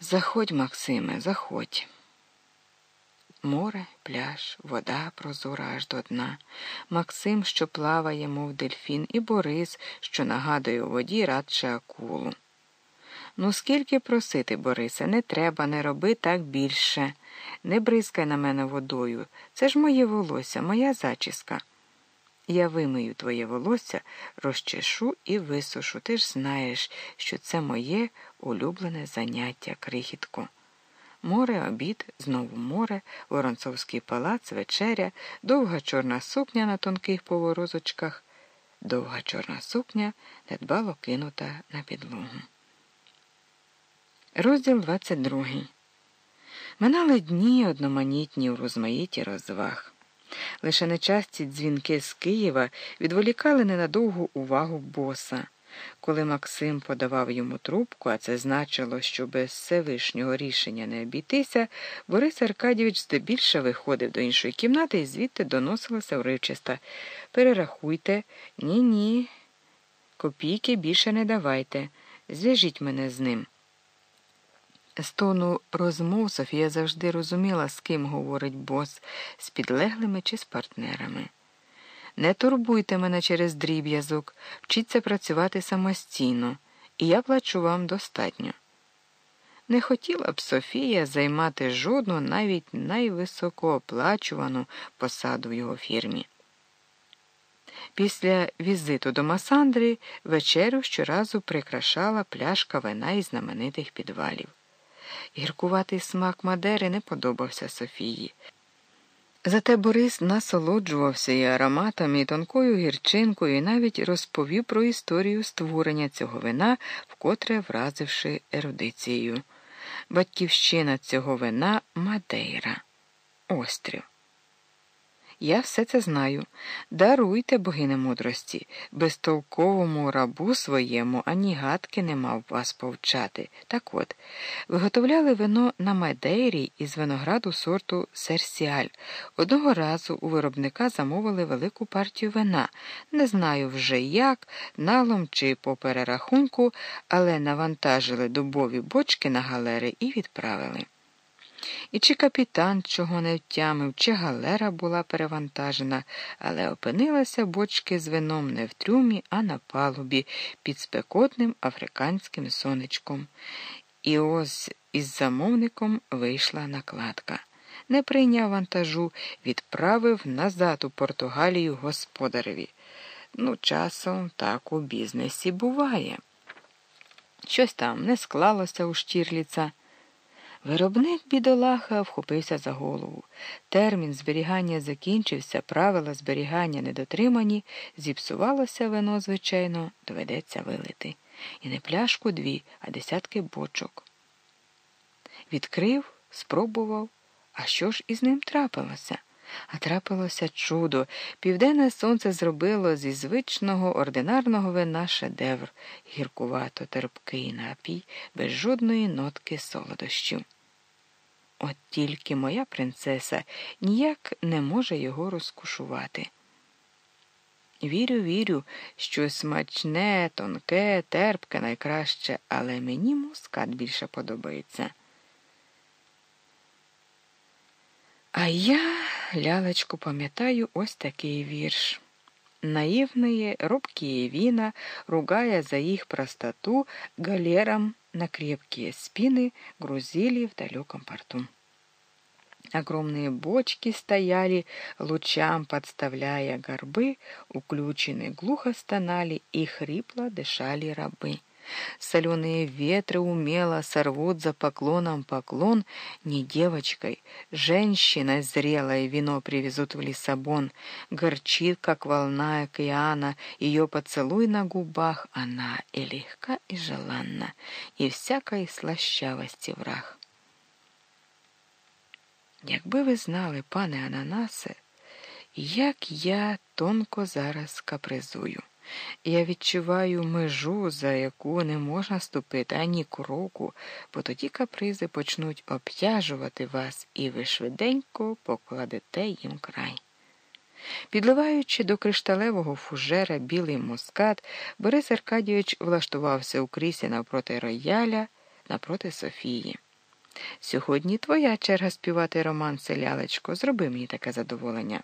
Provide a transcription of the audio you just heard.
Заходь, Максиме, заходь. Море, пляж, вода прозора аж до дна, Максим, що плаває, мов дельфін, і Борис, що нагадує у воді радше акулу. Ну, скільки просити, Борисе, не треба, не роби так більше. Не бризкай на мене водою. Це ж моє волосся, моя зачіска. Я вимию твоє волосся, розчешу і висушу. Ти ж знаєш, що це моє улюблене заняття, крихітко. Море, обід, знову море, Воронцовський палац, вечеря, довга чорна сукня на тонких поворозочках, довга чорна сукня недбало кинута на підлогу. Розділ 22. Минали дні одноманітні у розмаїті розваг. Лише нечасті дзвінки з Києва відволікали ненадовгу увагу боса. Коли Максим подавав йому трубку, а це значило, що без Всевишнього рішення не обійтися, Борис Аркадійович здебільше виходив до іншої кімнати і звідти доносилася уривчаста. Перерахуйте, ні, ні, копійки більше не давайте. Зв'яжіть мене з ним. З тону розмов Софія завжди розуміла, з ким говорить бос, з підлеглими чи з партнерами. Не турбуйте мене через дріб'язок, вчіться працювати самостійно, і я плачу вам достатньо. Не хотіла б Софія займати жодну, навіть найвисокооплачувану посаду в його фірмі. Після візиту до Масандри вечерю щоразу прикрашала пляшка вина із знаменитих підвалів. Гіркуватий смак Мадери не подобався Софії. Зате Борис насолоджувався і ароматами, і тонкою гірчинкою, і навіть розповів про історію створення цього вина, вкотре вразивши ерудицією. Батьківщина цього вина Мадейра, острів. Я все це знаю. Даруйте, богине мудрості, безтолковому рабу своєму ані гадки не мав вас повчати. Так от, виготовляли вино на Мадейрі із винограду сорту Серсіаль. Одного разу у виробника замовили велику партію вина. Не знаю вже як, налом чи по перерахунку, але навантажили дубові бочки на галери і відправили. І чи капітан чого не втямив, чи галера була перевантажена, але опинилася бочки з вином не в трюмі, а на палубі під спекотним африканським сонечком. І ось із замовником вийшла накладка. Не прийняв вантажу, відправив назад у Португалію господареві. Ну, часом так у бізнесі буває. Щось там не склалося у Штірліца. Виробник бідолаха вхопився за голову. Термін зберігання закінчився, правила зберігання недотримані, зіпсувалося вино, звичайно, доведеться вилити. І не пляшку дві, а десятки бочок. Відкрив, спробував, а що ж із ним трапилося? А трапилося чудо. Південне сонце зробило зі звичного ординарного вина шедевр, гіркувато терпкий напій, без жодної нотки солодощів. От тільки моя принцеса ніяк не може його розкушувати. Вірю, вірю, що смачне, тонке, терпке найкраще, але мені мускат більше подобається. А я, лялечку, пам'ятаю ось такий вірш. Наивные, робкие вина, ругая за их простоту, галерам на крепкие спины грузили в далеком порту. Огромные бочки стояли, лучам подставляя горбы, уключены глухо стонали и хрипло дышали рабы. Соленые ветры умело сорвут за поклоном поклон не девочкой, женщиной зрелое вино привезут в Лиссабон. Горчит, как волна океана, ее поцелуй на губах, она и легка, и желанна, и всякой слащавости враг. Якби ви знали, пане Ананасе, як я тонко зараз капризую. Я відчуваю межу, за яку не можна ступити ані кроку, бо тоді капризи почнуть обтяжувати вас, і ви швиденько покладете їм край. Підливаючи до кришталевого фужера білий мускат, Борис Аркадійович влаштувався у крісі навпроти рояля, напроти Софії. Сьогодні твоя черга співати романси, лялечко, зроби мені таке задоволення.